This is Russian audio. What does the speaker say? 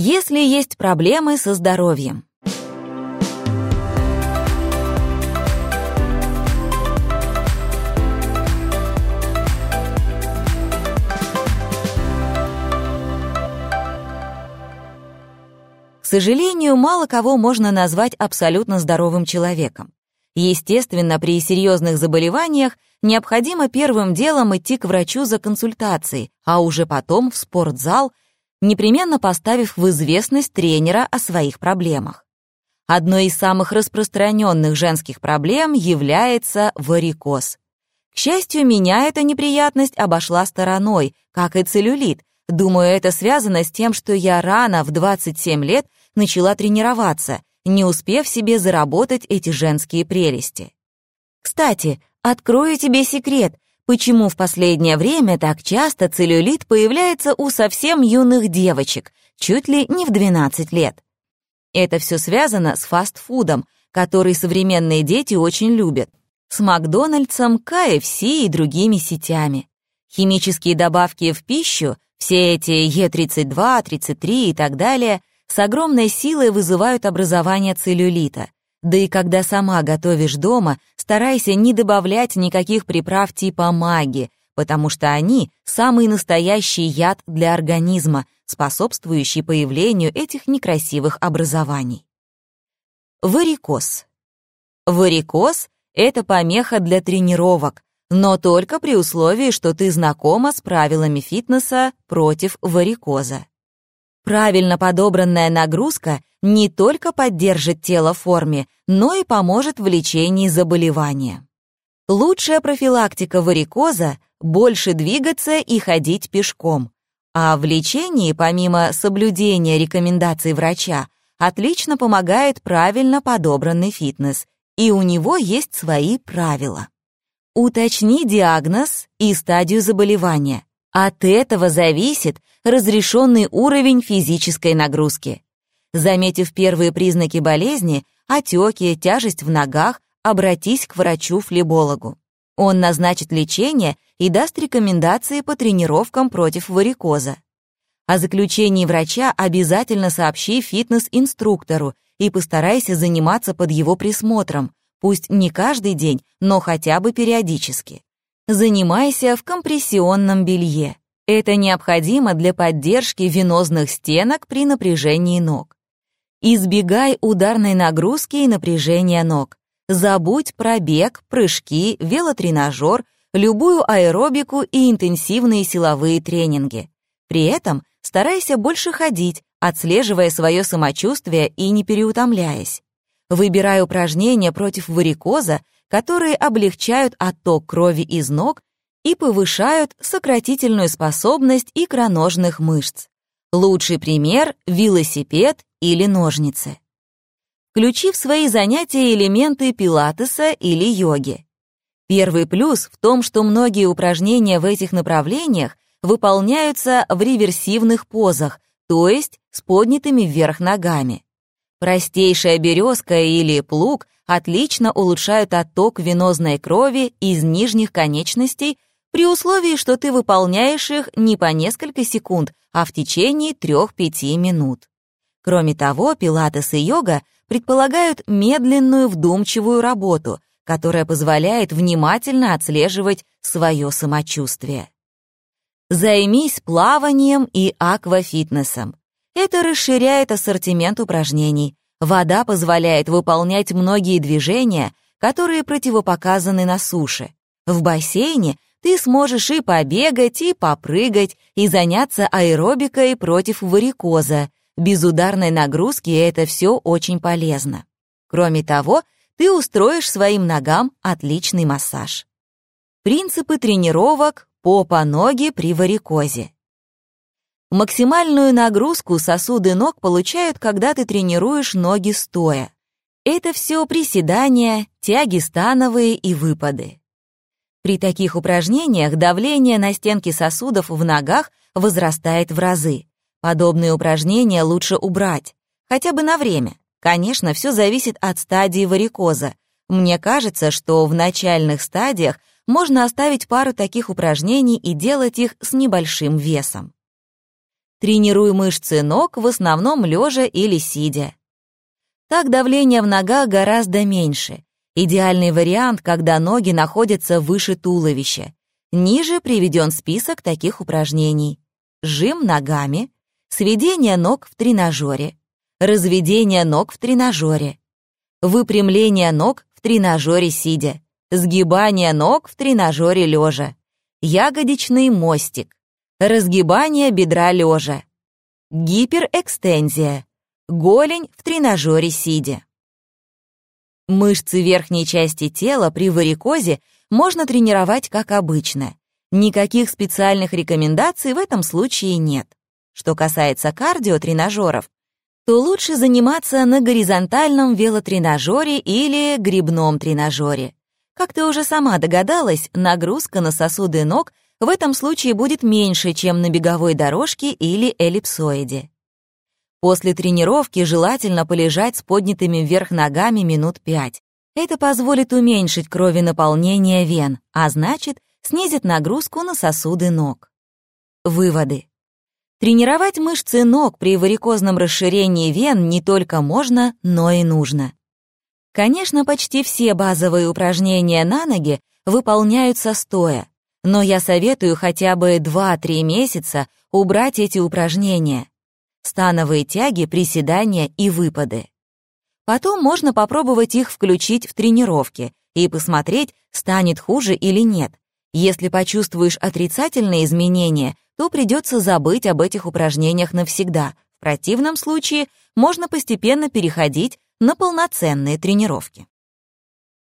Если есть проблемы со здоровьем. К сожалению, мало кого можно назвать абсолютно здоровым человеком. Естественно, при серьезных заболеваниях необходимо первым делом идти к врачу за консультацией, а уже потом в спортзал, непременно поставив в известность тренера о своих проблемах. Одной из самых распространенных женских проблем является варикоз. К счастью, меня эта неприятность обошла стороной, как и целлюлит. Думаю, это связано с тем, что я рано, в 27 лет, начала тренироваться, не успев себе заработать эти женские прелести. Кстати, открою тебе секрет, почему в последнее время так часто целлюлит появляется у совсем юных девочек, чуть ли не в 12 лет. Это все связано с фастфудом, который современные дети очень любят, с Макдональдсом, КФС и другими сетями. Химические добавки в пищу, все эти Е32, 33 и так далее, с огромной силой вызывают образование целлюлита. Да и когда сама готовишь дома, старайся не добавлять никаких приправ типа маги, потому что они — самый настоящий яд для организма, способствующий появлению этих некрасивых образований. Варикоз. Варикоз — это помеха для тренировок, но только при условии, что ты знакома с правилами фитнеса против варикоза. Правильно подобранная нагрузка не только поддержит тело в форме, но и поможет в лечении заболевания. Лучшая профилактика варикоза – больше двигаться и ходить пешком. А в лечении, помимо соблюдения рекомендаций врача, отлично помогает правильно подобранный фитнес, и у него есть свои правила. Уточни диагноз и стадию заболевания. От этого зависит разрешенный уровень физической нагрузки. Заметив первые признаки болезни, отеки, тяжесть в ногах, обратись к врачу-флебологу. Он назначит лечение и даст рекомендации по тренировкам против варикоза. О заключении врача обязательно сообщи фитнес-инструктору и постарайся заниматься под его присмотром, пусть не каждый день, но хотя бы периодически. Занимайся в компрессионном белье. Это необходимо для поддержки венозных стенок при напряжении ног. Избегай ударной нагрузки и напряжения ног. Забудь про бег, прыжки, велотренажер, любую аэробику и интенсивные силовые тренинги. При этом старайся больше ходить, отслеживая свое самочувствие и не переутомляясь. Выбирай упражнения против варикоза, которые облегчают отток крови из ног и повышают сократительную способность икроножных мышц. Лучший пример — велосипед или ножницы. Включи в свои занятия элементы пилатеса или йоги. Первый плюс в том, что многие упражнения в этих направлениях выполняются в реверсивных позах, то есть с поднятыми вверх ногами. Простейшая березка или плуг отлично улучшают отток венозной крови из нижних конечностей при условии, что ты выполняешь их не по несколько секунд, а в течение 3-5 минут. Кроме того, пилатес и йога предполагают медленную вдумчивую работу, которая позволяет внимательно отслеживать свое самочувствие. Займись плаванием и аквафитнесом. Это расширяет ассортимент упражнений. Вода позволяет выполнять многие движения, которые противопоказаны на суше. В бассейне ты сможешь и побегать, и попрыгать, и заняться аэробикой против варикоза. Без ударной нагрузки это все очень полезно. Кроме того, ты устроишь своим ногам отличный массаж. Принципы тренировок попа-ноги при варикозе. Максимальную нагрузку сосуды ног получают, когда ты тренируешь ноги стоя. Это все приседания, тяги становые и выпады. При таких упражнениях давление на стенки сосудов в ногах возрастает в разы. Подобные упражнения лучше убрать, хотя бы на время. Конечно, все зависит от стадии варикоза. Мне кажется, что в начальных стадиях можно оставить пару таких упражнений и делать их с небольшим весом. Тренируй мышцы ног в основном лежа или сидя. Так давление в ногах гораздо меньше. Идеальный вариант, когда ноги находятся выше туловища. Ниже приведен список таких упражнений. Жим ногами, сведение ног в тренажере, разведение ног в тренажере, выпрямление ног в тренажере сидя, сгибание ног в тренажере лежа, ягодичный мостик, разгибание бедра лежа, гиперэкстензия, голень в тренажере сидя. Мышцы верхней части тела при варикозе можно тренировать как обычно. Никаких специальных рекомендаций в этом случае нет. Что касается кардиотренажеров, то лучше заниматься на горизонтальном велотренажере или грибном тренажере. Как ты уже сама догадалась, нагрузка на сосуды ног в этом случае будет меньше, чем на беговой дорожке или эллипсоиде. После тренировки желательно полежать с поднятыми вверх ногами минут 5. Это позволит уменьшить кровенаполнение вен, а значит, снизит нагрузку на сосуды ног. Выводы. Тренировать мышцы ног при варикозном расширении вен не только можно, но и нужно. Конечно, почти все базовые упражнения на ноги выполняются стоя, но я советую хотя бы 2-3 месяца убрать эти упражнения. Становые тяги, приседания и выпады. Потом можно попробовать их включить в тренировки и посмотреть, станет хуже или нет. Если почувствуешь отрицательные изменения, то придется забыть об этих упражнениях навсегда. В противном случае можно постепенно переходить на полноценные тренировки.